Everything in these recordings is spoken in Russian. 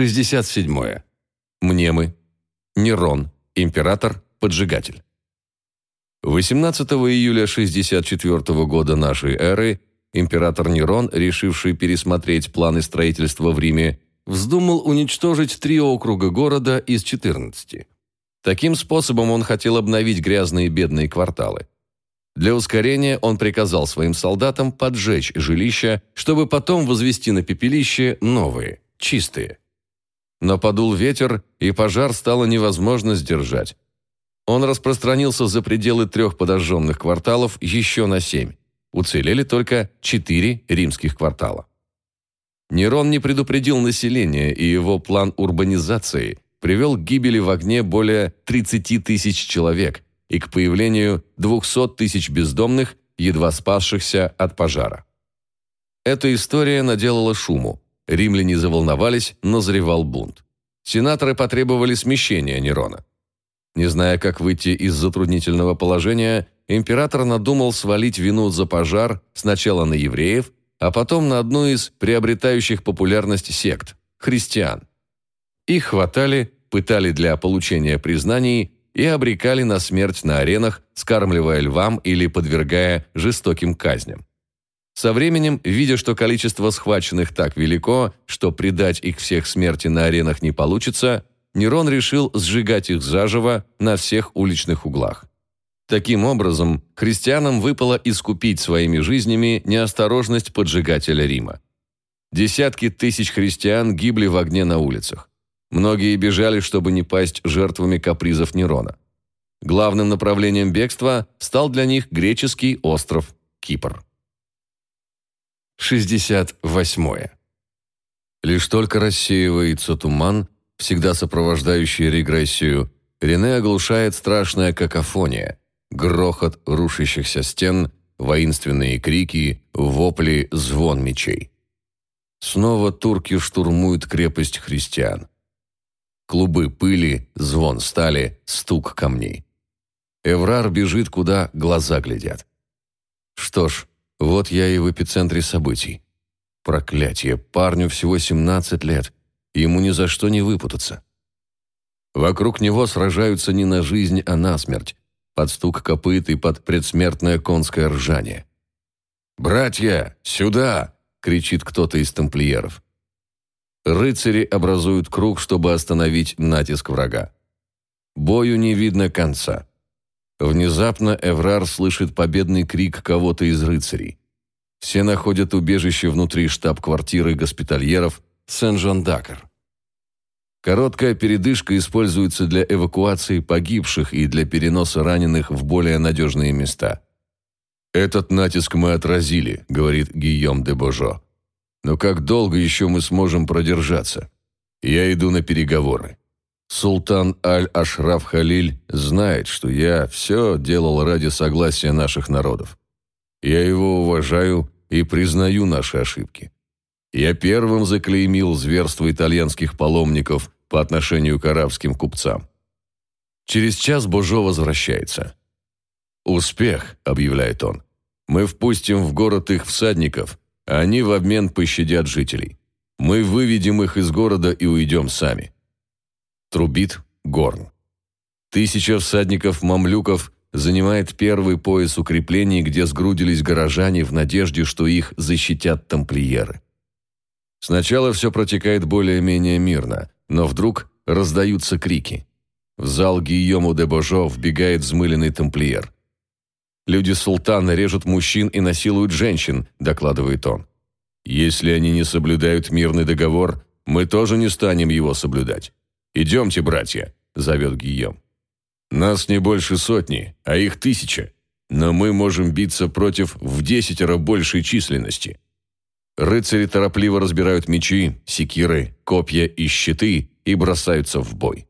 67. Мнемы. Нерон. Император. Поджигатель. 18 июля 64 года нашей эры император Нерон, решивший пересмотреть планы строительства в Риме, вздумал уничтожить три округа города из 14. Таким способом он хотел обновить грязные бедные кварталы. Для ускорения он приказал своим солдатам поджечь жилища, чтобы потом возвести на пепелище новые, чистые. Но подул ветер, и пожар стало невозможно сдержать. Он распространился за пределы трех подожженных кварталов еще на семь. Уцелели только четыре римских квартала. Нерон не предупредил население, и его план урбанизации привел к гибели в огне более 30 тысяч человек и к появлению 200 тысяч бездомных, едва спасшихся от пожара. Эта история наделала шуму. Римляне заволновались, назревал бунт. Сенаторы потребовали смещения Нерона. Не зная, как выйти из затруднительного положения, император надумал свалить вину за пожар сначала на евреев, а потом на одну из приобретающих популярность сект – христиан. Их хватали, пытали для получения признаний и обрекали на смерть на аренах, скармливая львам или подвергая жестоким казням. Со временем, видя, что количество схваченных так велико, что предать их всех смерти на аренах не получится, Нерон решил сжигать их заживо на всех уличных углах. Таким образом, христианам выпало искупить своими жизнями неосторожность поджигателя Рима. Десятки тысяч христиан гибли в огне на улицах. Многие бежали, чтобы не пасть жертвами капризов Нерона. Главным направлением бегства стал для них греческий остров Кипр. 68. Лишь только рассеивается туман, всегда сопровождающий регрессию, Рене оглушает страшная какофония, грохот рушащихся стен, воинственные крики, вопли, звон мечей. Снова турки штурмуют крепость христиан. Клубы пыли, звон стали, стук камней. Эврар бежит, куда глаза глядят. Что ж, вот я и в эпицентре событий. Проклятие, парню всего 17 лет. Ему ни за что не выпутаться. Вокруг него сражаются не на жизнь, а на смерть. Под стук копыт и под предсмертное конское ржание. «Братья, сюда!» — кричит кто-то из тамплиеров. Рыцари образуют круг, чтобы остановить натиск врага. Бою не видно конца. Внезапно Эврар слышит победный крик кого-то из рыцарей. Все находят убежище внутри штаб-квартиры госпитальеров Сен-Жан-Дакар. Короткая передышка используется для эвакуации погибших и для переноса раненых в более надежные места. «Этот натиск мы отразили», — говорит Гийом де Божо. «Но как долго еще мы сможем продержаться? Я иду на переговоры. Султан Аль-Ашраф Халиль знает, что я все делал ради согласия наших народов. Я его уважаю и признаю наши ошибки. Я первым заклеймил зверство итальянских паломников по отношению к арабским купцам. Через час Божо возвращается. «Успех», — объявляет он. «Мы впустим в город их всадников, а они в обмен пощадят жителей. Мы выведем их из города и уйдем сами». Трубит горн. Тысяча всадников-мамлюков занимает первый пояс укреплений, где сгрудились горожане в надежде, что их защитят тамплиеры. Сначала все протекает более-менее мирно, но вдруг раздаются крики. В зал Гийому де Божо вбегает взмыленный тамплиер. «Люди султана режут мужчин и насилуют женщин», – докладывает он. «Если они не соблюдают мирный договор, мы тоже не станем его соблюдать. «Идемте, братья», – зовет Гийом. «Нас не больше сотни, а их тысяча, но мы можем биться против в десятеро большей численности». Рыцари торопливо разбирают мечи, секиры, копья и щиты и бросаются в бой.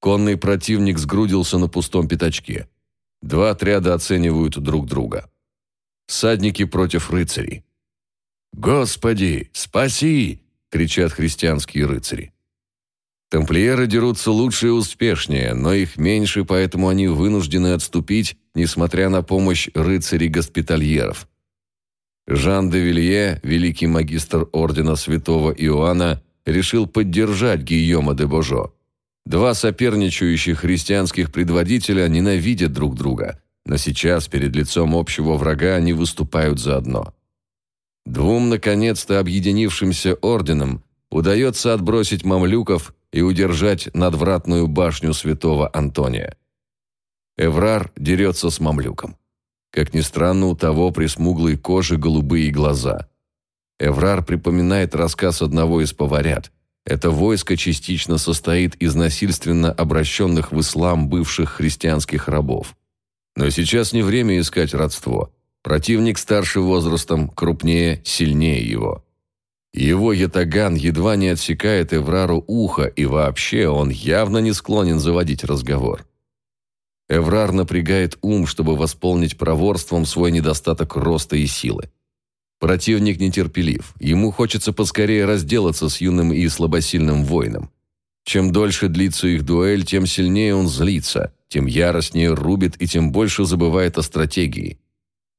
Конный противник сгрудился на пустом пятачке. Два отряда оценивают друг друга. Всадники против рыцарей. «Господи, спаси!» – кричат христианские рыцари. Тамплиеры дерутся лучше и успешнее, но их меньше, поэтому они вынуждены отступить, несмотря на помощь рыцарей-госпитальеров. Жан де Вилье, великий магистр ордена святого Иоанна, решил поддержать Гийома де Божо. Два соперничающих христианских предводителя ненавидят друг друга, но сейчас перед лицом общего врага они выступают заодно. Двум наконец-то объединившимся орденам удается отбросить мамлюков и удержать надвратную башню святого Антония. Эврар дерется с мамлюком. Как ни странно, у того при смуглой коже голубые глаза. Эврар припоминает рассказ одного из поварят. Это войско частично состоит из насильственно обращенных в ислам бывших христианских рабов. Но сейчас не время искать родство. Противник старше возрастом, крупнее, сильнее его. Его ятаган едва не отсекает Эврару ухо, и вообще он явно не склонен заводить разговор. Эврар напрягает ум, чтобы восполнить проворством свой недостаток роста и силы. Противник нетерпелив. Ему хочется поскорее разделаться с юным и слабосильным воином. Чем дольше длится их дуэль, тем сильнее он злится, тем яростнее рубит и тем больше забывает о стратегии.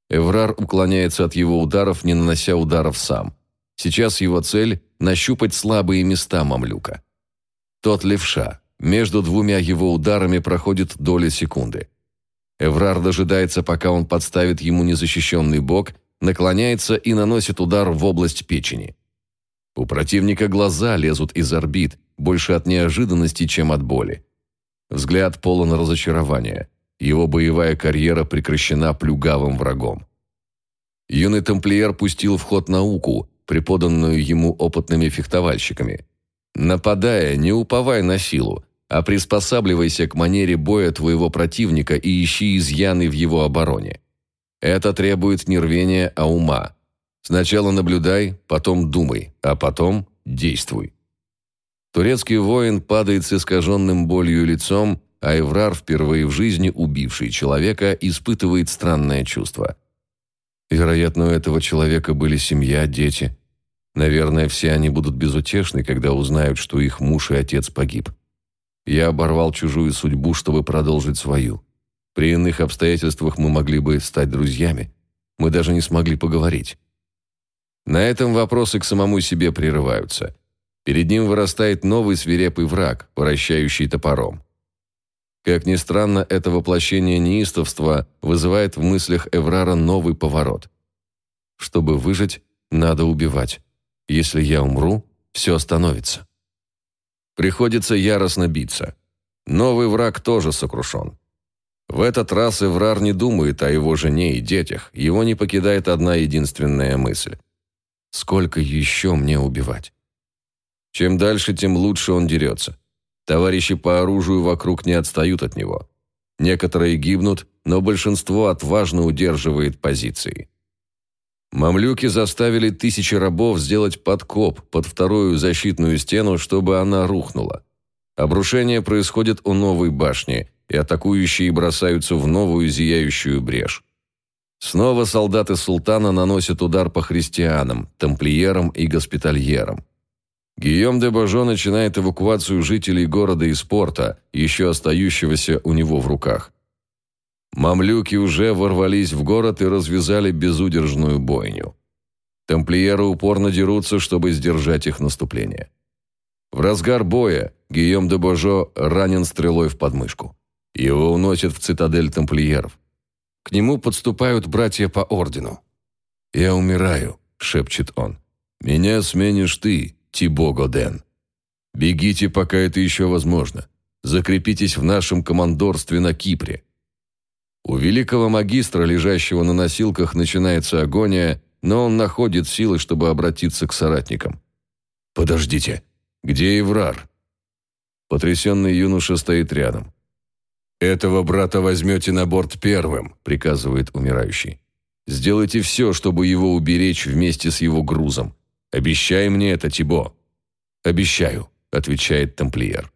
Эврар уклоняется от его ударов, не нанося ударов сам. Сейчас его цель – нащупать слабые места мамлюка. Тот левша. Между двумя его ударами проходит доля секунды. Эврар дожидается, пока он подставит ему незащищенный бок – наклоняется и наносит удар в область печени. У противника глаза лезут из орбит, больше от неожиданности, чем от боли. Взгляд полон разочарования. Его боевая карьера прекращена плюгавым врагом. Юный тамплиер пустил в ход науку, преподанную ему опытными фехтовальщиками. Нападая, не уповай на силу, а приспосабливайся к манере боя твоего противника и ищи изъяны в его обороне. Это требует не рвения, а ума. Сначала наблюдай, потом думай, а потом действуй. Турецкий воин падает с искаженным болью лицом, а Эврар, впервые в жизни убивший человека, испытывает странное чувство. Вероятно, у этого человека были семья, дети. Наверное, все они будут безутешны, когда узнают, что их муж и отец погиб. Я оборвал чужую судьбу, чтобы продолжить свою. При иных обстоятельствах мы могли бы стать друзьями. Мы даже не смогли поговорить. На этом вопросы к самому себе прерываются. Перед ним вырастает новый свирепый враг, вращающий топором. Как ни странно, это воплощение неистовства вызывает в мыслях Эврара новый поворот. Чтобы выжить, надо убивать. Если я умру, все остановится. Приходится яростно биться. Новый враг тоже сокрушен. В этот раз Эврар не думает о его жене и детях. Его не покидает одна единственная мысль. Сколько еще мне убивать? Чем дальше, тем лучше он дерется. Товарищи по оружию вокруг не отстают от него. Некоторые гибнут, но большинство отважно удерживает позиции. Мамлюки заставили тысячи рабов сделать подкоп под вторую защитную стену, чтобы она рухнула. Обрушение происходит у новой башни, и атакующие бросаются в новую зияющую брешь. Снова солдаты султана наносят удар по христианам, тамплиерам и госпитальерам. Гийом де Бажо начинает эвакуацию жителей города из порта, еще остающегося у него в руках. Мамлюки уже ворвались в город и развязали безудержную бойню. Тамплиеры упорно дерутся, чтобы сдержать их наступление. В разгар боя Гийом де Божо ранен стрелой в подмышку. Его уносят в цитадель тамплиеров. К нему подступают братья по ордену. «Я умираю», — шепчет он. «Меня сменишь ты, Тибо Годен. Бегите, пока это еще возможно. Закрепитесь в нашем командорстве на Кипре». У великого магистра, лежащего на носилках, начинается агония, но он находит силы, чтобы обратиться к соратникам. «Подождите, где Еврар?» Потрясенный юноша стоит рядом. «Этого брата возьмете на борт первым», – приказывает умирающий. «Сделайте все, чтобы его уберечь вместе с его грузом. Обещай мне это, Тибо». «Обещаю», – отвечает тамплиер.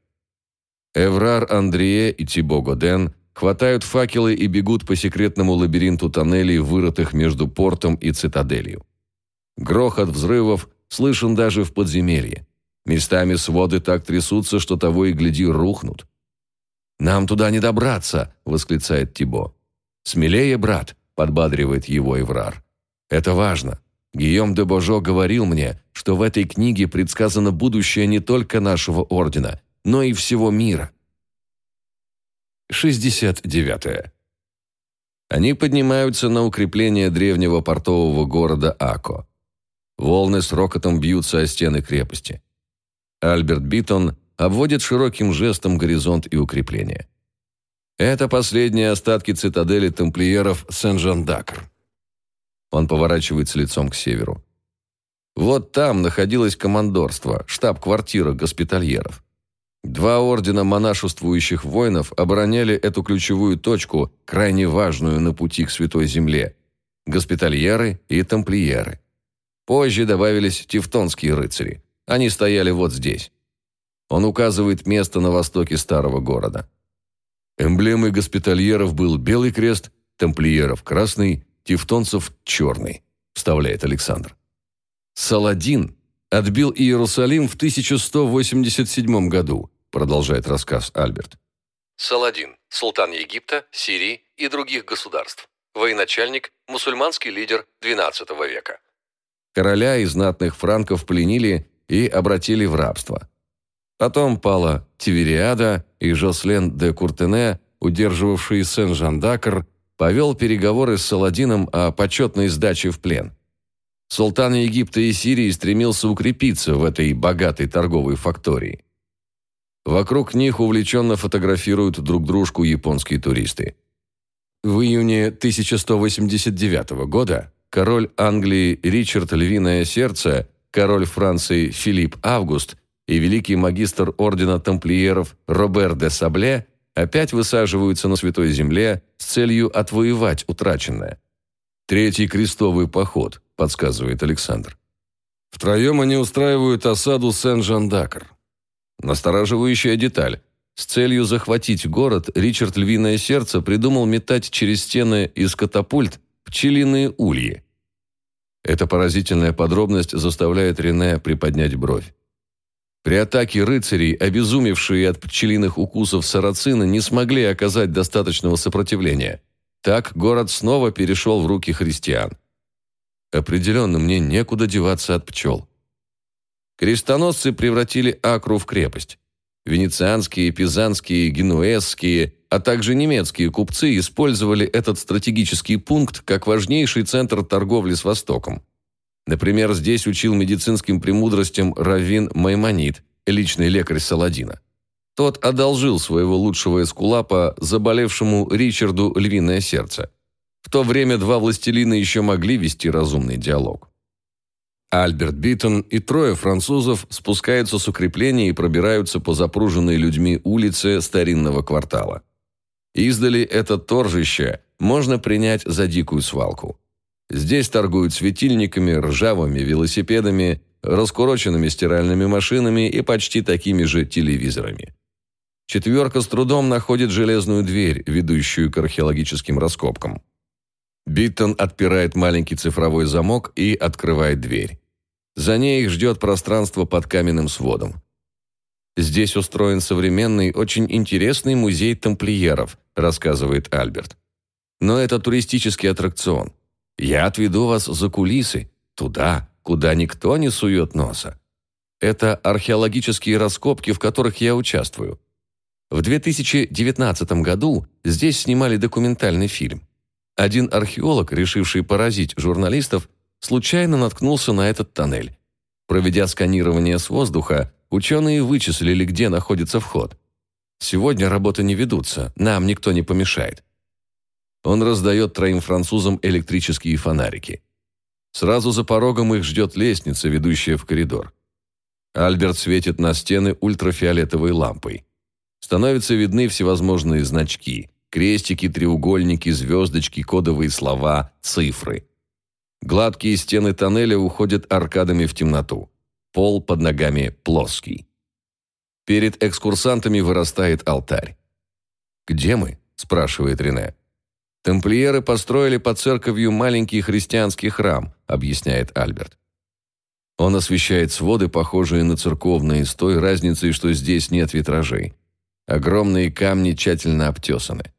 Эврар Андрие и Тибо Годен хватают факелы и бегут по секретному лабиринту тоннелей, вырытых между портом и цитаделью. Грохот взрывов слышен даже в подземелье. Местами своды так трясутся, что того и гляди рухнут. «Нам туда не добраться!» – восклицает Тибо. «Смелее, брат!» – подбадривает его Эврар. «Это важно. Гийом де Божо говорил мне, что в этой книге предсказано будущее не только нашего ордена, но и всего мира. 69. Они поднимаются на укрепление древнего портового города Ако. Волны с рокотом бьются о стены крепости. Альберт Битон обводит широким жестом горизонт и укрепление. Это последние остатки цитадели тамплиеров Сен-Жан-Дакр. Он поворачивается лицом к северу. Вот там находилось командорство, штаб-квартира госпитальеров. Два ордена монашествующих воинов обороняли эту ключевую точку, крайне важную на пути к Святой Земле – госпитальеры и тамплиеры. Позже добавились тевтонские рыцари. Они стояли вот здесь. Он указывает место на востоке старого города. Эмблемой госпитальеров был белый крест, тамплиеров – красный, тевтонцев – черный, вставляет Александр. Саладин отбил Иерусалим в 1187 году, продолжает рассказ Альберт. Саладин, султан Египта, Сирии и других государств. Военачальник, мусульманский лидер XII века. Короля и знатных франков пленили и обратили в рабство. Потом пала Тивериада и Жослен де Куртене, удерживавший Сен-Жан-Дакр, повел переговоры с Саладином о почетной сдаче в плен. Султан Египта и Сирии стремился укрепиться в этой богатой торговой фактории. Вокруг них увлеченно фотографируют друг дружку японские туристы. В июне 1189 года король Англии Ричард Львиное Сердце, король Франции Филипп Август и великий магистр ордена тамплиеров Робер де Сабле опять высаживаются на Святой Земле с целью отвоевать утраченное. Третий крестовый поход, подсказывает Александр. Втроем они устраивают осаду Сен-Жан-Дакр. Настораживающая деталь. С целью захватить город Ричард Львиное Сердце придумал метать через стены из катапульт пчелиные ульи. Эта поразительная подробность заставляет Рене приподнять бровь. При атаке рыцарей, обезумевшие от пчелиных укусов сарацины, не смогли оказать достаточного сопротивления. Так город снова перешел в руки христиан. Определенно, мне некуда деваться от пчел. Крестоносцы превратили Акру в крепость. Венецианские, пизанские, генуэзские, а также немецкие купцы использовали этот стратегический пункт как важнейший центр торговли с Востоком. Например, здесь учил медицинским премудростям раввин Маймонид, личный лекарь Саладдина. Тот одолжил своего лучшего эскулапа заболевшему Ричарду Львиное Сердце. В то время два властелина еще могли вести разумный диалог. Альберт Биттон и трое французов спускаются с укрепления и пробираются по запруженной людьми улице старинного квартала. Издали это торжище можно принять за дикую свалку. Здесь торгуют светильниками, ржавыми велосипедами, раскуроченными стиральными машинами и почти такими же телевизорами. Четверка с трудом находит железную дверь, ведущую к археологическим раскопкам. Биттон отпирает маленький цифровой замок и открывает дверь. За ней их ждет пространство под каменным сводом. Здесь устроен современный, очень интересный музей тамплиеров, рассказывает Альберт. Но это туристический аттракцион. Я отведу вас за кулисы, туда, куда никто не сует носа. Это археологические раскопки, в которых я участвую. В 2019 году здесь снимали документальный фильм. Один археолог, решивший поразить журналистов, случайно наткнулся на этот тоннель. Проведя сканирование с воздуха, ученые вычислили, где находится вход. Сегодня работы не ведутся, нам никто не помешает. Он раздает троим французам электрические фонарики. Сразу за порогом их ждет лестница, ведущая в коридор. Альберт светит на стены ультрафиолетовой лампой. Становятся видны всевозможные значки – крестики, треугольники, звездочки, кодовые слова, цифры. Гладкие стены тоннеля уходят аркадами в темноту. Пол под ногами плоский. Перед экскурсантами вырастает алтарь. «Где мы?» – спрашивает Рене. Тамплиеры построили под церковью маленький христианский храм, объясняет Альберт. Он освещает своды, похожие на церковные, с той разницей, что здесь нет витражей. Огромные камни тщательно обтесаны.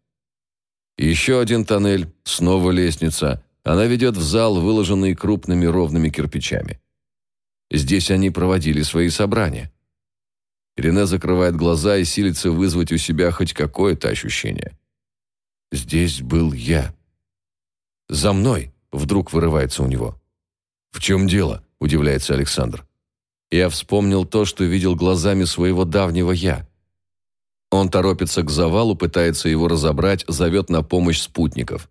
Еще один тоннель, снова лестница, она ведет в зал, выложенный крупными ровными кирпичами. Здесь они проводили свои собрания. Рене закрывает глаза и силится вызвать у себя хоть какое-то ощущение. «Здесь был я». «За мной!» — вдруг вырывается у него. «В чем дело?» — удивляется Александр. Я вспомнил то, что видел глазами своего давнего «я». Он торопится к завалу, пытается его разобрать, зовет на помощь спутников.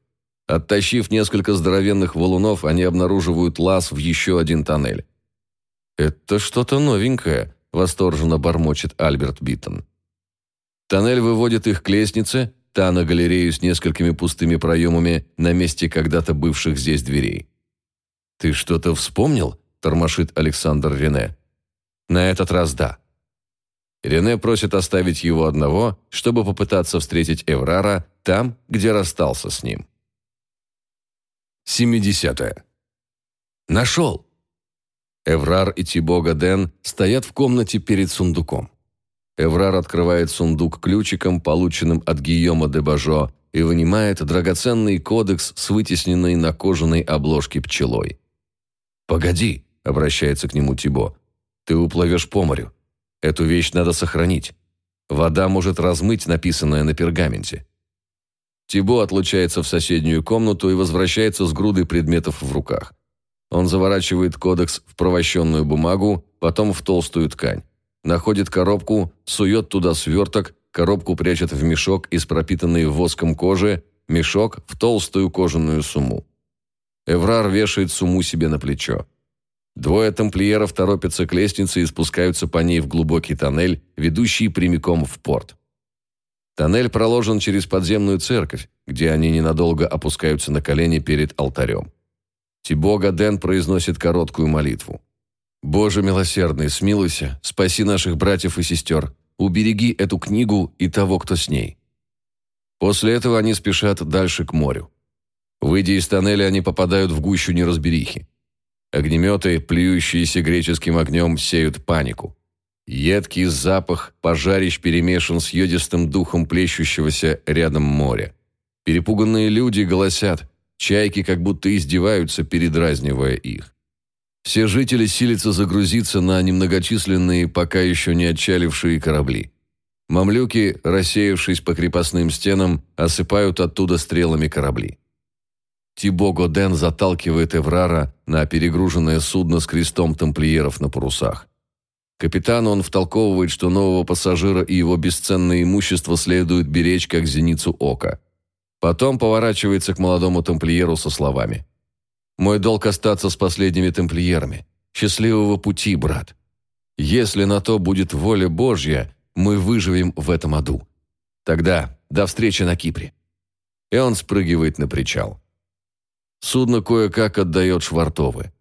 Оттащив несколько здоровенных валунов, они обнаруживают лаз в еще один тоннель. «Это что-то новенькое», – восторженно бормочет Альберт Биттон. Тоннель выводит их к лестнице, на галерею с несколькими пустыми проемами на месте когда-то бывших здесь дверей. «Ты что-то вспомнил?» – тормошит Александр Рене. «На этот раз да». Рене просит оставить его одного, чтобы попытаться встретить Эврара там, где расстался с ним. 70. -е. Нашел! Эврар и Тибо Гаден стоят в комнате перед сундуком. Эврар открывает сундук ключиком, полученным от Гийома де Бажо, и вынимает драгоценный кодекс с вытесненной на кожаной обложке пчелой. «Погоди», — обращается к нему Тибо, — «ты уплывешь по морю. Эту вещь надо сохранить. Вода может размыть написанное на пергаменте». Тибо отлучается в соседнюю комнату и возвращается с грудой предметов в руках. Он заворачивает кодекс в провощенную бумагу, потом в толстую ткань. Находит коробку, сует туда сверток, коробку прячет в мешок из пропитанной воском кожи, мешок в толстую кожаную сумму. Эврар вешает сумму себе на плечо. Двое тамплиеров торопятся к лестнице и спускаются по ней в глубокий тоннель, ведущий прямиком в порт. Тоннель проложен через подземную церковь, где они ненадолго опускаются на колени перед алтарем. Тибо Гаден произносит короткую молитву. «Боже милосердный, смилуйся, спаси наших братьев и сестер, убереги эту книгу и того, кто с ней». После этого они спешат дальше к морю. Выйдя из тоннеля, они попадают в гущу неразберихи. Огнеметы, плюющиеся греческим огнем, сеют панику. Едкий запах пожарищ перемешан с йодистым духом плещущегося рядом моря. Перепуганные люди голосят, Чайки как будто издеваются, передразнивая их. Все жители силятся загрузиться на немногочисленные, пока еще не отчалившие корабли. Мамлюки, рассеявшись по крепостным стенам, осыпают оттуда стрелами корабли. Тибо Годен заталкивает Эврара на перегруженное судно с крестом тамплиеров на парусах. Капитану он втолковывает, что нового пассажира и его бесценное имущество следует беречь как зеницу ока – Потом поворачивается к молодому тамплиеру со словами. «Мой долг остаться с последними тамплиерами. Счастливого пути, брат. Если на то будет воля Божья, мы выживем в этом аду. Тогда до встречи на Кипре». И он спрыгивает на причал. Судно кое-как отдает швартовы.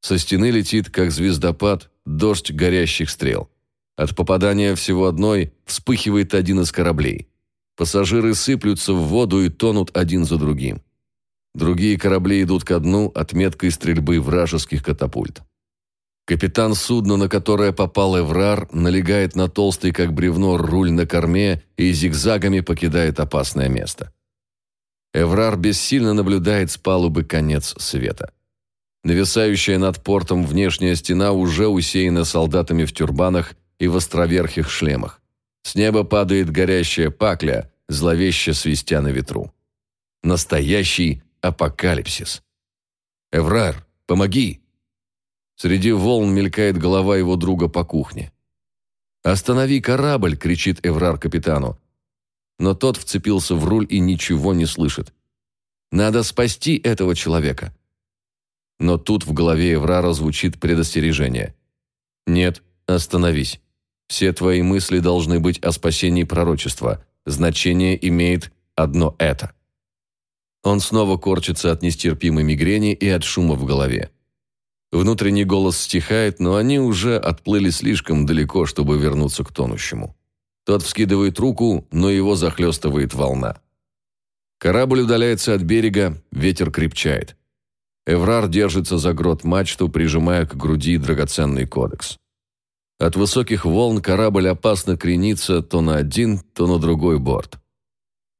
Со стены летит, как звездопад, дождь горящих стрел. От попадания всего одной вспыхивает один из кораблей. Пассажиры сыплются в воду и тонут один за другим. Другие корабли идут ко дну отметкой стрельбы вражеских катапульт. Капитан судна, на которое попал Эврар, налегает на толстый, как бревно, руль на корме и зигзагами покидает опасное место. Эврар бессильно наблюдает с палубы конец света. Нависающая над портом внешняя стена уже усеяна солдатами в тюрбанах и в островерхих шлемах. С неба падает горящая пакля, зловеще свистя на ветру. Настоящий апокалипсис. «Эврар, помоги!» Среди волн мелькает голова его друга по кухне. «Останови корабль!» — кричит Эврар капитану. Но тот вцепился в руль и ничего не слышит. «Надо спасти этого человека!» Но тут в голове Эврара звучит предостережение. «Нет, остановись. Все твои мысли должны быть о спасении пророчества. Значение имеет одно это. Он снова корчится от нестерпимой мигрени и от шума в голове. Внутренний голос стихает, но они уже отплыли слишком далеко, чтобы вернуться к тонущему. Тот вскидывает руку, но его захлестывает волна. Корабль удаляется от берега, ветер крепчает. Эврар держится за грот мачту, прижимая к груди драгоценный кодекс. От высоких волн корабль опасно кренится то на один, то на другой борт.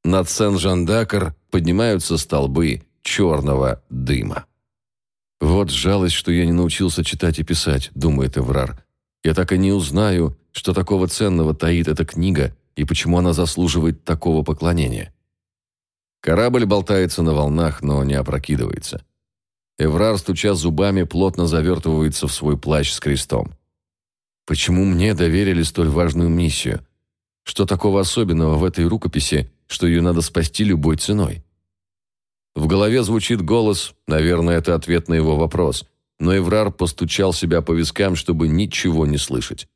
Над Сен-Жан-Дакар поднимаются столбы, черного дыма. «Вот жалость, что я не научился читать и писать», — думает Эврар. «Я так и не узнаю, что такого ценного таит эта книга и почему она заслуживает такого поклонения». Корабль болтается на волнах, но не опрокидывается. Эврар, стуча зубами, плотно завертывается в свой плащ с крестом. Почему мне доверили столь важную миссию? Что такого особенного в этой рукописи, что ее надо спасти любой ценой? В голове звучит голос, наверное, это ответ на его вопрос, но Эврар постучал себя по вискам, чтобы ничего не слышать.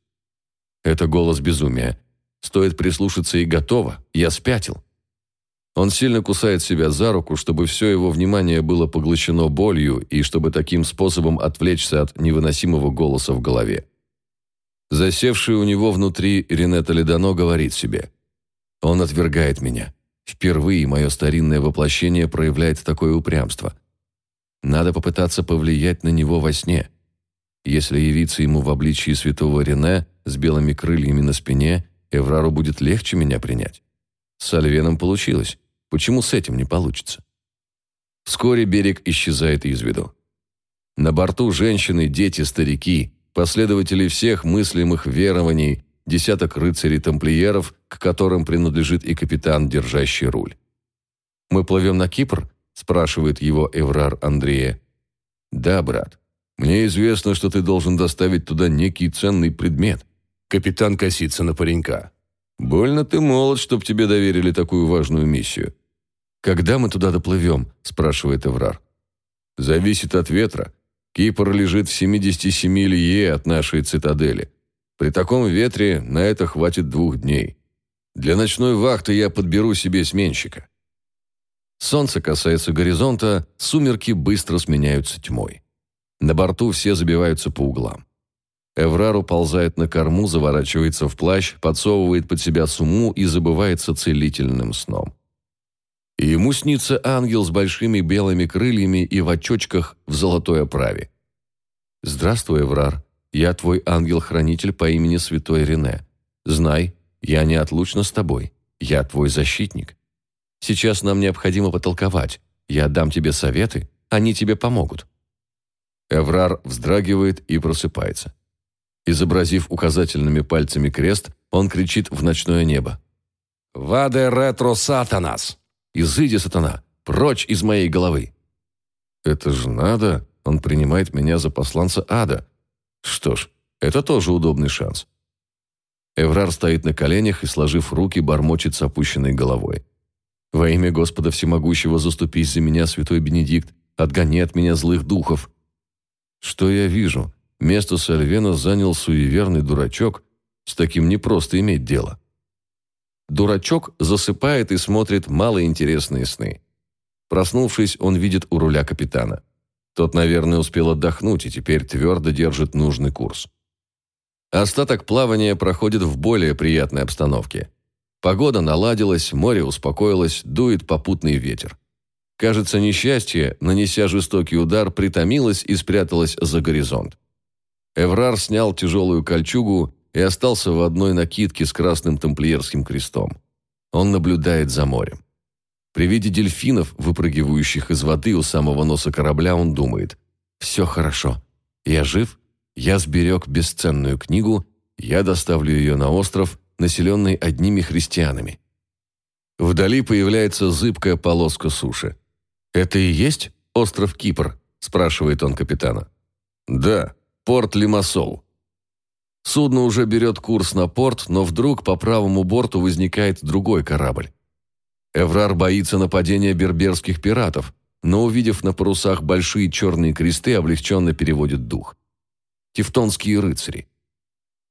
Это голос безумия. Стоит прислушаться и готово, я спятил. Он сильно кусает себя за руку, чтобы все его внимание было поглощено болью и чтобы таким способом отвлечься от невыносимого голоса в голове. Засевший у него внутри Рене Толедано говорит себе «Он отвергает меня. Впервые мое старинное воплощение проявляет такое упрямство. Надо попытаться повлиять на него во сне. Если явиться ему в обличии святого Рене с белыми крыльями на спине, Эврару будет легче меня принять. С Альвеном получилось. Почему с этим не получится? Вскоре берег исчезает из виду. На борту женщины, дети, старики, последователи всех мыслимых верований, десяток рыцарей-тамплиеров, к которым принадлежит и капитан, держащий руль. «Мы плывем на Кипр?» – спрашивает его Эврар Андрея. «Да, брат. Мне известно, что ты должен доставить туда некий ценный предмет». Капитан косится на паренька. «Больно ты молод, чтоб тебе доверили такую важную миссию». «Когда мы туда доплывем?» – спрашивает Эврар. «Зависит от ветра. Кипр лежит в 77 лье от нашей цитадели. При таком ветре на это хватит двух дней. Для ночной вахты я подберу себе сменщика». Солнце касается горизонта, сумерки быстро сменяются тьмой. На борту все забиваются по углам. Эврар уползает на корму, заворачивается в плащ, подсовывает под себя сумму и забывается целительным сном. И ему снится ангел с большими белыми крыльями и в очочках в золотой оправе. «Здравствуй, Эврар. Я твой ангел-хранитель по имени Святой Рене. Знай, я неотлучно с тобой. Я твой защитник. Сейчас нам необходимо потолковать. Я дам тебе советы, они тебе помогут». Эврар вздрагивает и просыпается. Изобразив указательными пальцами крест, он кричит в ночное небо. «Ваде ретро сатанас! Изыди, сатана! Прочь из моей головы!» «Это же надо!» Он принимает меня за посланца ада. Что ж, это тоже удобный шанс. Эврар стоит на коленях и, сложив руки, бормочет с опущенной головой. «Во имя Господа Всемогущего заступись за меня, святой Бенедикт, отгони от меня злых духов». Что я вижу? Место Сальвена занял суеверный дурачок. С таким непросто иметь дело. Дурачок засыпает и смотрит малоинтересные сны. Проснувшись, он видит у руля капитана. Тот, наверное, успел отдохнуть и теперь твердо держит нужный курс. Остаток плавания проходит в более приятной обстановке. Погода наладилась, море успокоилось, дует попутный ветер. Кажется, несчастье, нанеся жестокий удар, притомилось и спряталось за горизонт. Эврар снял тяжелую кольчугу и остался в одной накидке с красным тамплиерским крестом. Он наблюдает за морем. При виде дельфинов, выпрыгивающих из воды у самого носа корабля, он думает «Все хорошо. Я жив, я сберег бесценную книгу, я доставлю ее на остров, населенный одними христианами». Вдали появляется зыбкая полоска суши. «Это и есть остров Кипр?» – спрашивает он капитана. «Да, порт Лимассол». Судно уже берет курс на порт, но вдруг по правому борту возникает другой корабль. Эврар боится нападения берберских пиратов, но, увидев на парусах большие черные кресты, облегченно переводит дух. Тевтонские рыцари.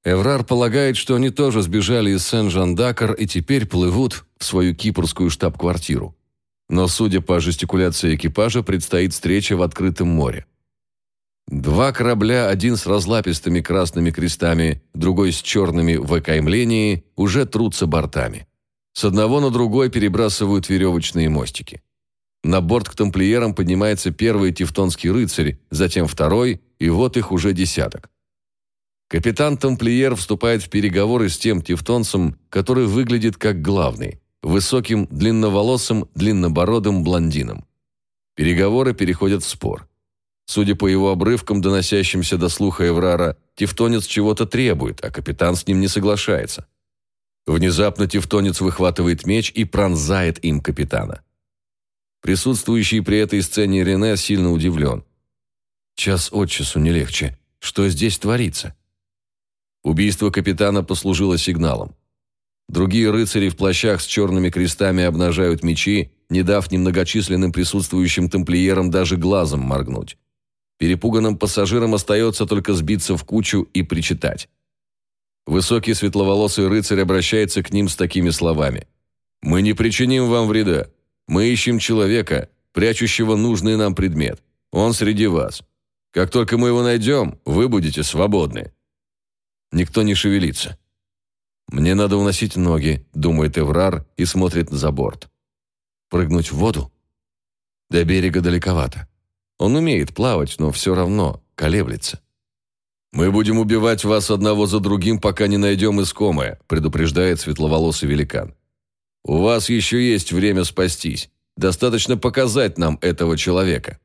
Эврар полагает, что они тоже сбежали из Сен-Жан-Дакар и теперь плывут в свою кипрскую штаб-квартиру. Но, судя по жестикуляции экипажа, предстоит встреча в открытом море. Два корабля, один с разлапистыми красными крестами, другой с черными в окаймлении, уже трутся бортами. С одного на другой перебрасывают веревочные мостики. На борт к тамплиерам поднимается первый тевтонский рыцарь, затем второй, и вот их уже десяток. Капитан-тамплиер вступает в переговоры с тем тевтонцем, который выглядит как главный, высоким, длинноволосым, длиннобородым блондином. Переговоры переходят в спор. Судя по его обрывкам, доносящимся до слуха Эврара, Тевтонец чего-то требует, а капитан с ним не соглашается. Внезапно Тевтонец выхватывает меч и пронзает им капитана. Присутствующий при этой сцене Рене сильно удивлен. Час от часу не легче. Что здесь творится? Убийство капитана послужило сигналом. Другие рыцари в плащах с черными крестами обнажают мечи, не дав немногочисленным присутствующим тамплиерам даже глазом моргнуть. Перепуганным пассажирам остается только сбиться в кучу и причитать. Высокий светловолосый рыцарь обращается к ним с такими словами. «Мы не причиним вам вреда. Мы ищем человека, прячущего нужный нам предмет. Он среди вас. Как только мы его найдем, вы будете свободны». Никто не шевелится. «Мне надо уносить ноги», — думает Эврар и смотрит за борт. «Прыгнуть в воду?» До берега далековато. Он умеет плавать, но все равно колеблется. «Мы будем убивать вас одного за другим, пока не найдем искомое», предупреждает светловолосый великан. «У вас еще есть время спастись. Достаточно показать нам этого человека».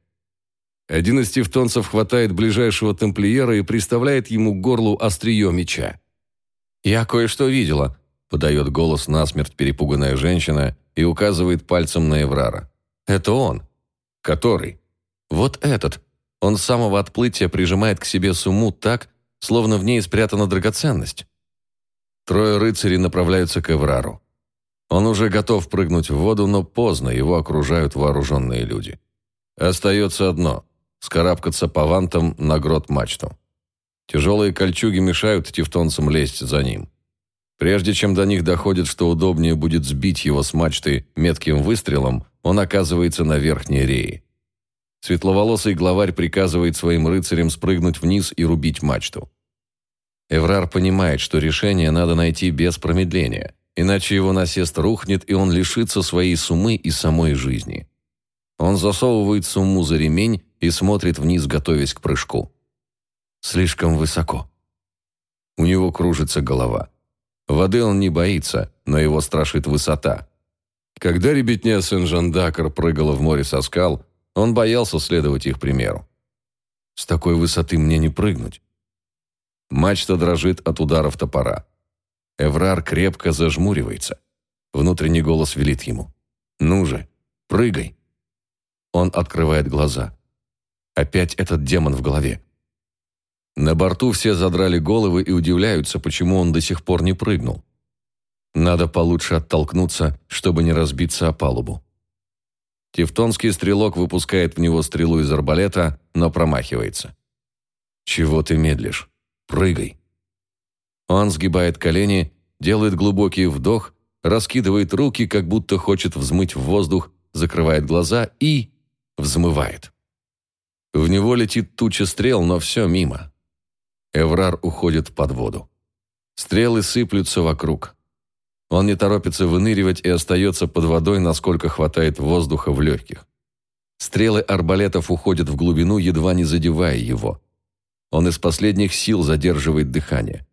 Один из тевтонцев хватает ближайшего тамплиера и приставляет ему к горлу острие меча. «Я кое-что видела», – подает голос насмерть перепуганная женщина и указывает пальцем на Эврара. «Это он». «Который?» Вот этот. Он с самого отплытия прижимает к себе сумму так, словно в ней спрятана драгоценность. Трое рыцарей направляются к Эврару. Он уже готов прыгнуть в воду, но поздно, его окружают вооруженные люди. Остается одно – скарабкаться по вантам на грот мачту. Тяжелые кольчуги мешают тевтонцам лезть за ним. Прежде чем до них доходит, что удобнее будет сбить его с мачты метким выстрелом, он оказывается на верхней рее. Светловолосый главарь приказывает своим рыцарям спрыгнуть вниз и рубить мачту. Эврар понимает, что решение надо найти без промедления, иначе его насест рухнет, и он лишится своей суммы и самой жизни. Он засовывает сумму за ремень и смотрит вниз, готовясь к прыжку. Слишком высоко. У него кружится голова. Воды он не боится, но его страшит высота. Когда ребятня Сен-Жан-Дакр прыгала в море со скал, он боялся следовать их примеру. С такой высоты мне не прыгнуть. Мачта дрожит от ударов топора. Эврар крепко зажмуривается. Внутренний голос велит ему. «Ну же, прыгай!» Он открывает глаза. Опять этот демон в голове. На борту все задрали головы и удивляются, почему он до сих пор не прыгнул. Надо получше оттолкнуться, чтобы не разбиться о палубу. Тевтонский стрелок выпускает в него стрелу из арбалета, но промахивается. «Чего ты медлишь? Прыгай!» Он сгибает колени, делает глубокий вдох, раскидывает руки, как будто хочет взмыть в воздух, закрывает глаза и... взмывает. В него летит туча стрел, но все мимо. Эврар уходит под воду. Стрелы сыплются вокруг. Он не торопится выныривать и остается под водой, насколько хватает воздуха в легких. Стрелы арбалетов уходят в глубину, едва не задевая его. Он из последних сил задерживает дыхание.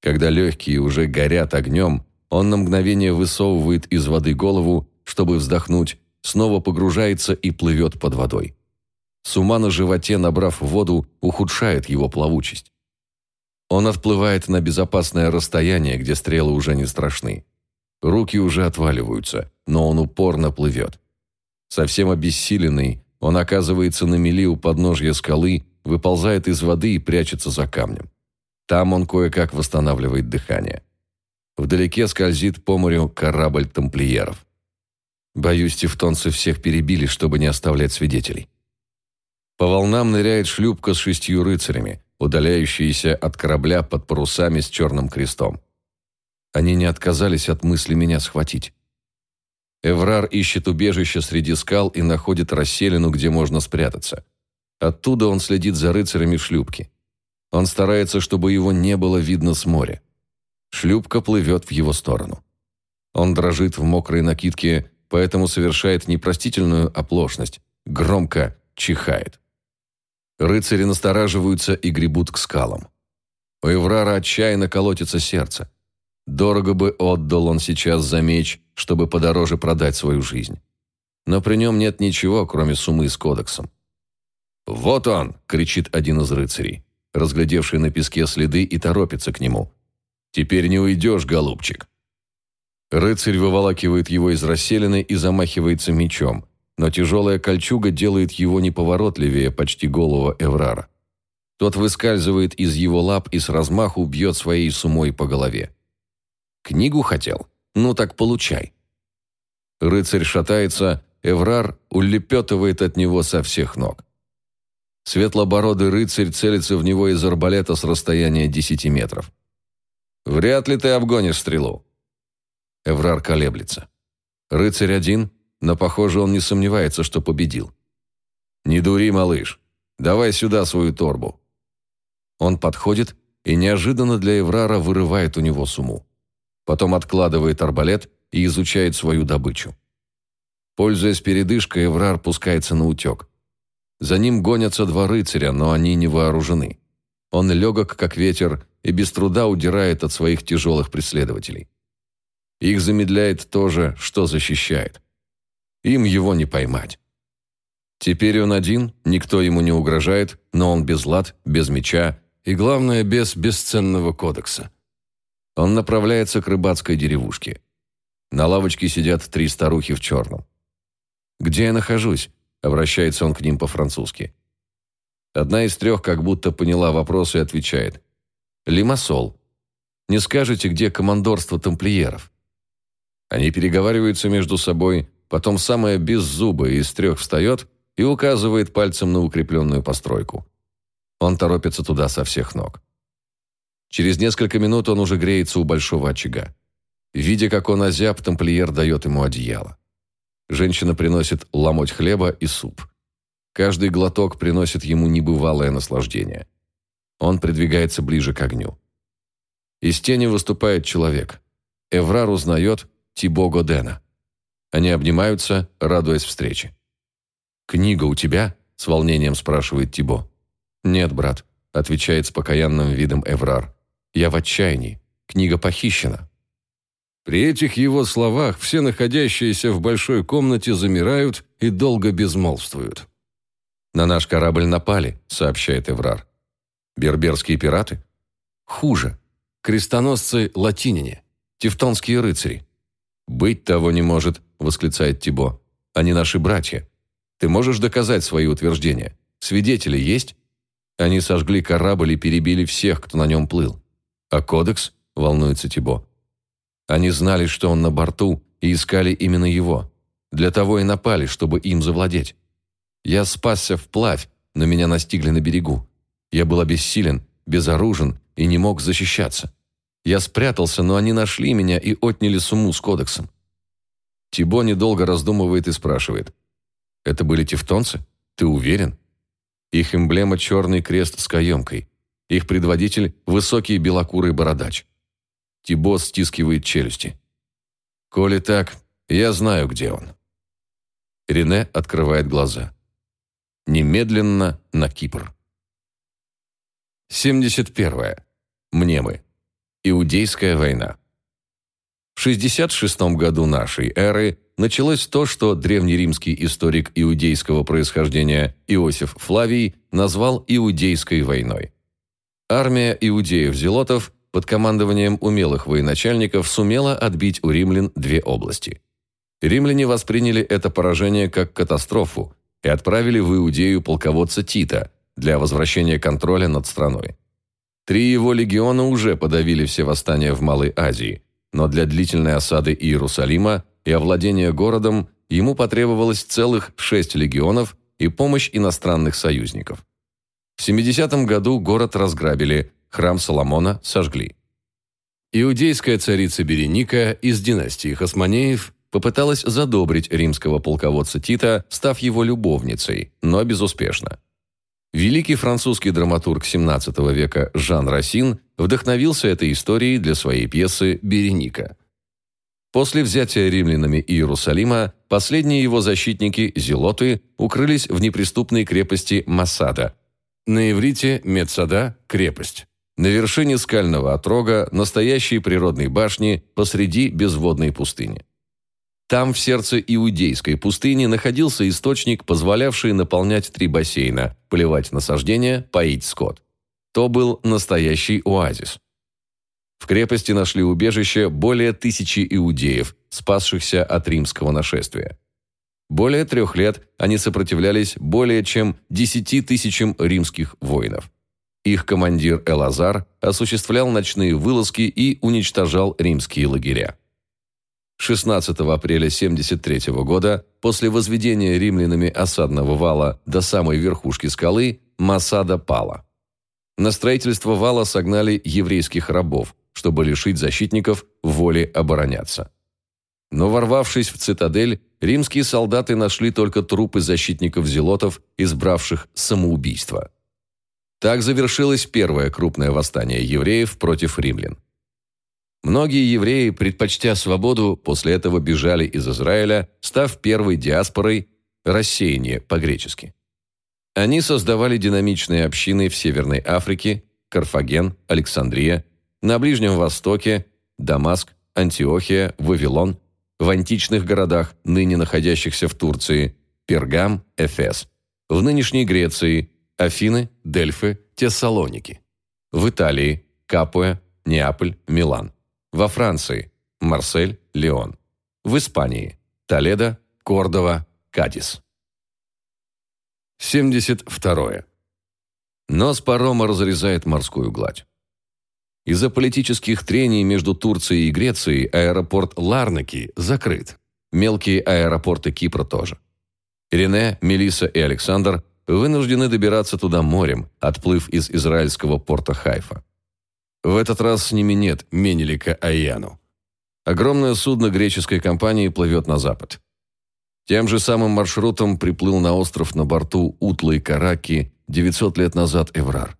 Когда легкие уже горят огнем, он на мгновение высовывает из воды голову, чтобы вздохнуть, снова погружается и плывет под водой. Сума на животе, набрав воду, ухудшает его плавучесть. Он отплывает на безопасное расстояние, где стрелы уже не страшны. Руки уже отваливаются, но он упорно плывет. Совсем обессиленный, он оказывается на мели у подножья скалы, выползает из воды и прячется за камнем. Там он кое-как восстанавливает дыхание. Вдалеке скользит по морю корабль тамплиеров. Боюсь, тевтонцы всех перебили, чтобы не оставлять свидетелей. По волнам ныряет шлюпка с шестью рыцарями, удаляющаяся от корабля под парусами с черным крестом. Они не отказались от мысли меня схватить. Эврар ищет убежище среди скал и находит расселину, где можно спрятаться. Оттуда он следит за рыцарями шлюпки. Он старается, чтобы его не было видно с моря. Шлюпка плывет в его сторону. Он дрожит в мокрой накидке, поэтому совершает непростительную оплошность. Громко чихает. Рыцари настораживаются и гребут к скалам. У Эврара отчаянно колотится сердце. Дорого бы отдал он сейчас за меч, чтобы подороже продать свою жизнь. но при нем нет ничего, кроме сумы с кодексом. «Вот он!» – кричит один из рыцарей, разглядевший на песке следы и торопится к нему. «Теперь не уйдешь, голубчик!» Рыцарь выволакивает его из расселины и замахивается мечом, но тяжелая кольчуга делает его неповоротливее почти голого Эврара. Тот выскальзывает из его лап и с размаху бьет своей сумой по голове. «Книгу хотел? Ну так получай!» Рыцарь шатается, Эврар улепетывает от него со всех ног. Светлобородый рыцарь целится в него из арбалета с расстояния десяти метров. «Вряд ли ты обгонишь стрелу». Эврар колеблется. Рыцарь один, но, похоже, он не сомневается, что победил. «Не дури, малыш. Давай сюда свою торбу». Он подходит и неожиданно для Эврара вырывает у него суму. Потом откладывает арбалет и изучает свою добычу. Пользуясь передышкой, Эврар пускается на утек. За ним гонятся два рыцаря, но они не вооружены. Он легок, как ветер, и без труда удирает от своих тяжелых преследователей. Их замедляет то же, что защищает. Им его не поймать. Теперь он один, никто ему не угрожает, но он без лад, без меча и, главное, без бесценного кодекса. Он направляется к рыбацкой деревушке. На лавочке сидят три старухи в черном. «Где я нахожусь?» – обращается он к ним по-французски. Одна из трех как будто поняла вопрос и отвечает. «Лимассол. Не скажете, где командорство тамплиеров?» Они переговариваются между собой, потом самая беззубая из трех встает и указывает пальцем на укрепленную постройку. Он торопится туда со всех ног. Через несколько минут он уже греется у большого очага. Видя, как он озяб, тамплиер дает ему одеяло. Женщина приносит ломоть хлеба и суп. Каждый глоток приносит ему небывалое наслаждение. Он придвигается ближе к огню. Из тени выступает человек. Эврар узнает Тибо Годена. Они обнимаются, радуясь встрече. «Книга у тебя?» – с волнением спрашивает Тибо. «Нет, брат», – отвечает с покаянным видом Эврар. «Я в отчаянии. Книга похищена». При этих его словах все находящиеся в большой комнате замирают и долго безмолвствуют. «На наш корабль напали», — сообщает Эврар. «Берберские пираты?» «Хуже. Крестоносцы латинине. Тевтонские рыцари». «Быть того не может», — восклицает Тибо. «Они наши братья. Ты можешь доказать свои утверждения? Свидетели есть?» Они сожгли корабль и перебили всех, кто на нем плыл. «А кодекс?» — волнуется Тибо. Они знали, что он на борту, и искали именно его. Для того и напали, чтобы им завладеть. Я спасся вплавь, но меня настигли на берегу. Я был обессилен, безоружен и не мог защищаться. Я спрятался, но они нашли меня и отняли сумму с кодексом. Тибо недолго раздумывает и спрашивает. «Это были тевтонцы? Ты уверен?» Их эмблема – черный крест с каемкой. Их предводитель – высокий белокурый бородач. Тибо стискивает челюсти. «Коли так, я знаю, где он». Рене открывает глаза. Немедленно на Кипр. 71. Мнемы. Иудейская война. В 66 году нашей эры началось то, что древнеримский историк иудейского происхождения Иосиф Флавий назвал Иудейской войной. Армия иудеев-зелотов под командованием умелых военачальников сумела отбить у римлян две области. Римляне восприняли это поражение как катастрофу и отправили в Иудею полководца Тита для возвращения контроля над страной. Три его легиона уже подавили все восстания в Малой Азии, но для длительной осады Иерусалима и овладения городом ему потребовалось целых шесть легионов и помощь иностранных союзников. В 70 году город разграбили, Храм Соломона сожгли. Иудейская царица Береника из династии Хасмонеев попыталась задобрить римского полководца Тита, став его любовницей, но безуспешно. Великий французский драматург XVII века Жан Рассин вдохновился этой историей для своей пьесы «Береника». После взятия римлянами Иерусалима последние его защитники, зелоты, укрылись в неприступной крепости Масада. На иврите Мецада – крепость на вершине скального отрога настоящей природной башни посреди безводной пустыни. Там, в сердце иудейской пустыни, находился источник, позволявший наполнять три бассейна, поливать насаждения, поить скот. То был настоящий оазис. В крепости нашли убежище более тысячи иудеев, спасшихся от римского нашествия. Более трех лет они сопротивлялись более чем десяти тысячам римских воинов. Их командир Элазар осуществлял ночные вылазки и уничтожал римские лагеря. 16 апреля 73 года, после возведения римлянами осадного вала до самой верхушки скалы, Масада пала. На строительство вала согнали еврейских рабов, чтобы лишить защитников воли обороняться. Но ворвавшись в цитадель, римские солдаты нашли только трупы защитников зелотов, избравших самоубийство. Так завершилось первое крупное восстание евреев против римлян. Многие евреи, предпочтя свободу, после этого бежали из Израиля, став первой диаспорой «рассеяние» по-гречески. Они создавали динамичные общины в Северной Африке, Карфаген, Александрия, на Ближнем Востоке, Дамаск, Антиохия, Вавилон, в античных городах, ныне находящихся в Турции, Пергам, Эфес, в нынешней Греции, Афины, Дельфы, Тессалоники, в Италии, Капуя, Неаполь, Милан. Во Франции – Марсель, Леон. В Испании – Толедо, Кордова, Кадис. 72. Нос парома разрезает морскую гладь. Из-за политических трений между Турцией и Грецией аэропорт Ларнаки закрыт. Мелкие аэропорты Кипра тоже. Рене, Мелиса и Александр вынуждены добираться туда морем, отплыв из израильского порта Хайфа. В этот раз с ними нет Менелика Аяну. Огромное судно греческой компании плывет на запад. Тем же самым маршрутом приплыл на остров на борту Утлы Караки 900 лет назад Эврар.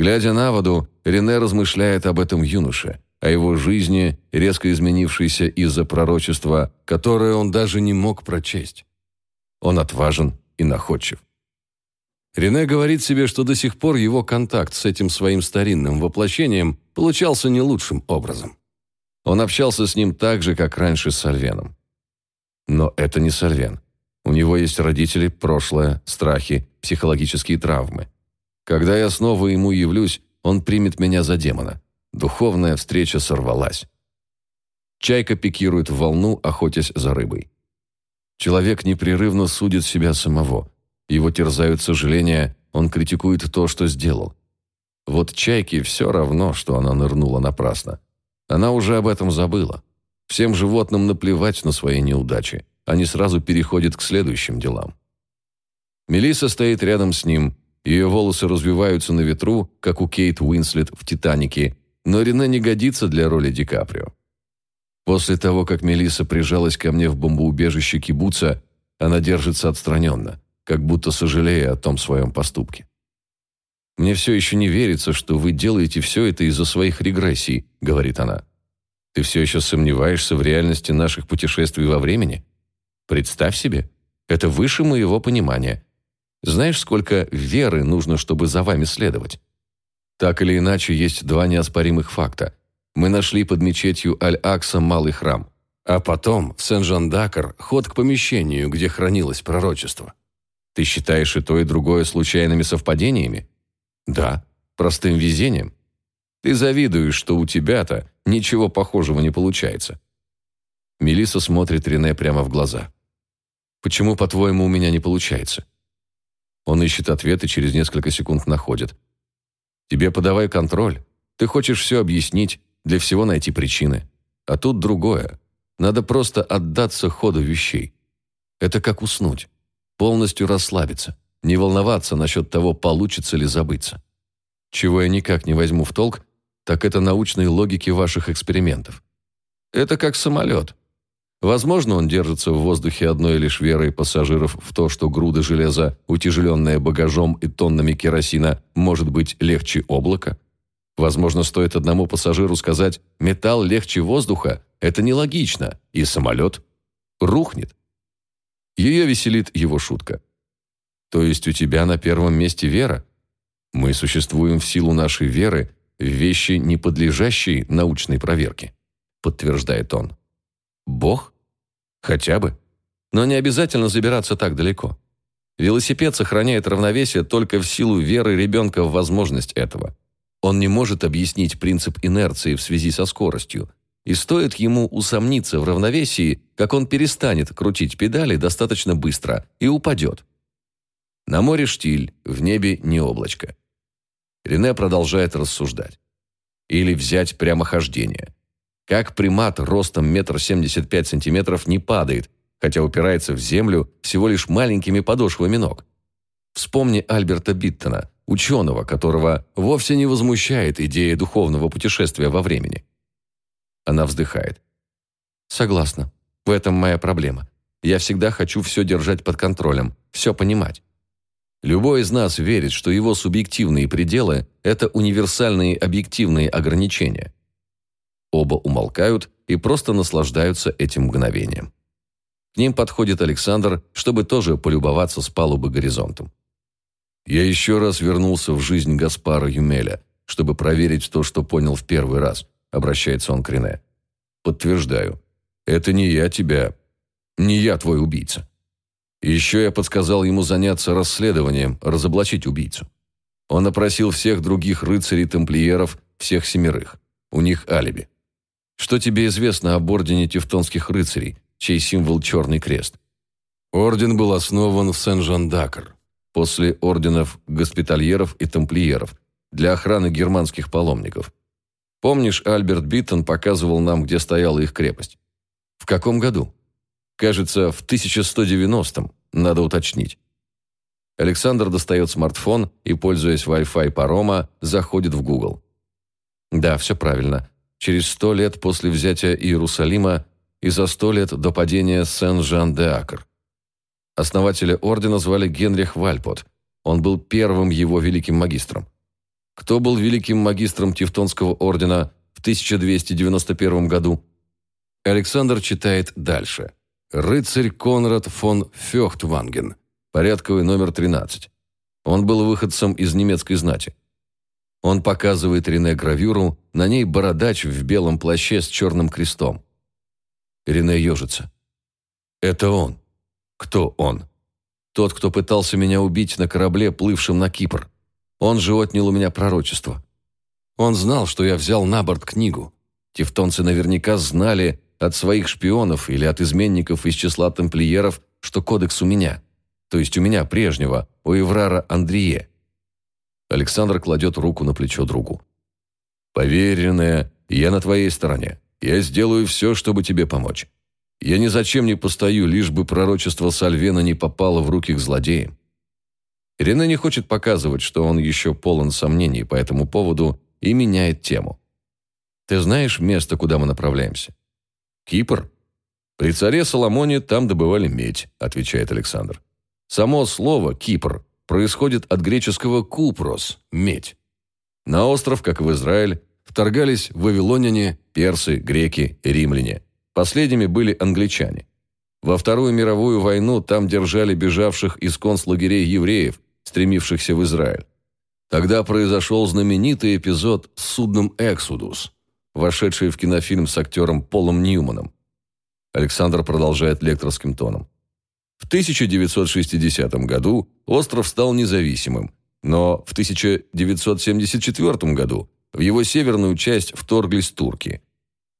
Глядя на воду, Рене размышляет об этом юноше, о его жизни, резко изменившейся из-за пророчества, которое он даже не мог прочесть. Он отважен и находчив. Рене говорит себе, что до сих пор его контакт с этим своим старинным воплощением получался не лучшим образом. Он общался с ним так же, как раньше с Сальвеном. Но это не Сальвен. У него есть родители, прошлое, страхи, психологические травмы. Когда я снова ему явлюсь, он примет меня за демона. Духовная встреча сорвалась. Чайка пикирует в волну, охотясь за рыбой. Человек непрерывно судит себя самого – его терзают сожаления, он критикует то, что сделал. Вот чайке все равно, что она нырнула напрасно. Она уже об этом забыла. Всем животным наплевать на свои неудачи. Они сразу переходят к следующим делам. Мелисса стоит рядом с ним. Ее волосы развиваются на ветру, как у Кейт Уинслет в «Титанике», но Рене не годится для роли Ди Каприо. После того, как Мелисса прижалась ко мне в бомбоубежище кибуца, она держится отстраненно как будто сожалея о том своем поступке. «Мне все еще не верится, что вы делаете все это из-за своих регрессий», — говорит она. «Ты все еще сомневаешься в реальности наших путешествий во времени? Представь себе, это выше моего понимания. Знаешь, сколько веры нужно, чтобы за вами следовать? Так или иначе, есть два неоспоримых факта. Мы нашли под мечетью Аль-Акса малый храм, а потом в Сен-Жан-Дакар ход к помещению, где хранилось пророчество. Ты считаешь и то, и другое случайными совпадениями? Да, простым везением. Ты завидуешь, что у тебя-то ничего похожего не получается. Мелиса смотрит Рене прямо в глаза. Почему, по-твоему, у меня не получается? Он ищет ответ и через несколько секунд находит. Тебе подавай контроль. Ты хочешь все объяснить, для всего найти причины. А тут другое. Надо просто отдаться ходу вещей. Это как уснуть полностью расслабиться, не волноваться насчет того, получится ли забыться. Чего я никак не возьму в толк, так это научной логики ваших экспериментов. Это как самолет. Возможно, он держится в воздухе одной лишь верой пассажиров в то, что груда железа, утяжеленная багажом и тоннами керосина, может быть легче облака. Возможно, стоит одному пассажиру сказать «металл легче воздуха» – это нелогично, и самолет рухнет. Ее веселит его шутка. «То есть у тебя на первом месте вера? Мы существуем в силу нашей веры в вещи, не подлежащие научной проверке», подтверждает он. «Бог? Хотя бы. Но не обязательно забираться так далеко. Велосипед сохраняет равновесие только в силу веры ребенка в возможность этого. Он не может объяснить принцип инерции в связи со скоростью, и стоит ему усомниться в равновесии, как он перестанет крутить педали достаточно быстро и упадет. На море штиль, в небе не облачко. Рене продолжает рассуждать. Или взять прямохождение. Как примат ростом метр семьдесят пять сантиметров не падает, хотя упирается в землю всего лишь маленькими подошвами ног. Вспомни Альберта Биттона, ученого, которого вовсе не возмущает идея духовного путешествия во времени. Она вздыхает. Согласна. В этом моя проблема. Я всегда хочу все держать под контролем, все понимать. Любой из нас верит, что его субъективные пределы – это универсальные объективные ограничения. Оба умолкают и просто наслаждаются этим мгновением. К ним подходит Александр, чтобы тоже полюбоваться с палубы горизонтом. Я еще раз вернулся в жизнь Гаспара Юмеля, чтобы проверить то, что понял в первый раз, обращается он к Рене. Подтверждаю, это не я тебя, не я твой убийца. Еще я подсказал ему заняться расследованием, разоблачить убийцу. Он опросил всех других рыцарей-тамплиеров, всех семерых. У них алиби. Что тебе известно об ордене тевтонских рыцарей, чей символ черный крест? Орден был основан в Сен-Жан-д’Акр, после орденов госпитальеров и тамплиеров, для охраны германских паломников. Помнишь, Альберт Биттон показывал нам, где стояла их крепость? В каком году? Кажется, в 1190-м, надо уточнить. Александр достает смартфон и, пользуясь Wi-Fi парома, заходит в Google. Да, все правильно. Через сто лет после взятия Иерусалима и за сто лет до падения Сен-Жан-де-Акр. Основателя ордена звали Генрих Вальпот. Он был первым его великим магистром. Кто был великим магистром Тевтонского ордена в 1291 году? Александр читает дальше. Рыцарь Конрад фон Фехтванген, порядковый номер 13. Он был выходцем из немецкой знати. Он показывает Рене гравюру, на ней бородач в белом плаще с черным крестом. Рене ежится. «Это он». «Кто он?» «Тот, кто пытался меня убить на корабле, плывшем на Кипр. Он же отнял у меня пророчество. Он знал, что я взял на борт книгу. Тевтонцы наверняка знали, от своих шпионов или от изменников из числа тамплиеров, что кодекс у меня. То есть у меня прежнего, у Еврара Андрие. Александр кладет руку на плечо другу. «Поверенная, я на твоей стороне. Я сделаю все, чтобы тебе помочь. Я ни зачем не постою, лишь бы пророчество Сальвена не попало в руки к злодеям». Рене не хочет показывать, что он еще полон сомнений по этому поводу и меняет тему. «Ты знаешь место, куда мы направляемся?» Кипр? При царе Соломоне там добывали медь, отвечает Александр. Само слово Кипр происходит от греческого купрос – медь. На остров, как и в Израиль, вторгались вавилоняне, персы, греки, римляне. Последними были англичане. Во Вторую мировую войну там держали бежавших из концлагерей евреев, стремившихся в Израиль. Тогда произошел знаменитый эпизод с судном «Эксудус», вошедшие в кинофильм с актером Полом Ньюманом. Александр продолжает лекторским тоном. В 1960 году остров стал независимым, но в 1974 году в его северную часть вторглись турки.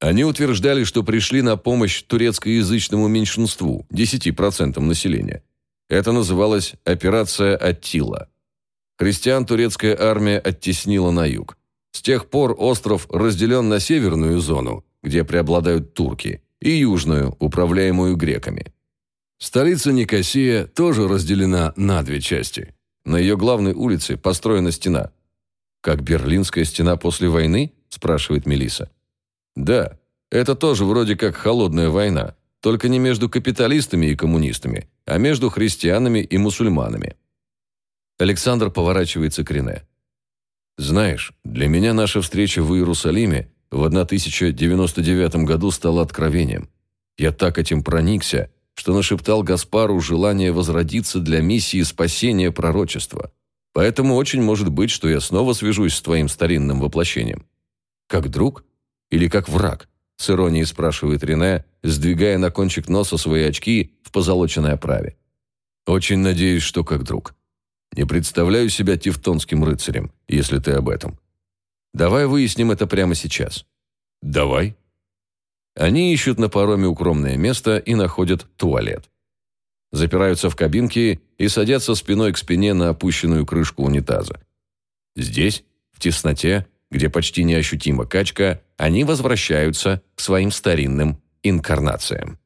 Они утверждали, что пришли на помощь турецкоязычному меньшинству, 10% населения. Это называлось «Операция Аттила». Христиан турецкая армия оттеснила на юг. С тех пор остров разделен на северную зону, где преобладают турки, и южную, управляемую греками. Столица Никосия тоже разделена на две части. На ее главной улице построена стена. «Как Берлинская стена после войны?» – спрашивает Мелиса. «Да, это тоже вроде как холодная война, только не между капиталистами и коммунистами, а между христианами и мусульманами». Александр поворачивается к Рене. Знаешь, для меня наша встреча в Иерусалиме в 1099 году стала откровением. Я так этим проникся, что нашептал Гаспару желание возродиться для миссии спасения пророчества. Поэтому очень может быть, что я снова свяжусь с твоим старинным воплощением. Как друг или как враг? с иронией спрашивает Рене, сдвигая на кончик носа свои очки в позолоченной оправе. «Очень надеюсь, что как друг. Не представляю себя тевтонским рыцарем, если ты об этом. Давай выясним это прямо сейчас». «Давай». Они ищут на пароме укромное место и находят туалет. Запираются в кабинке и садятся спиной к спине на опущенную крышку унитаза. Здесь, в тесноте, где почти неощутима качка, они возвращаются к своим старинным инкарнациям.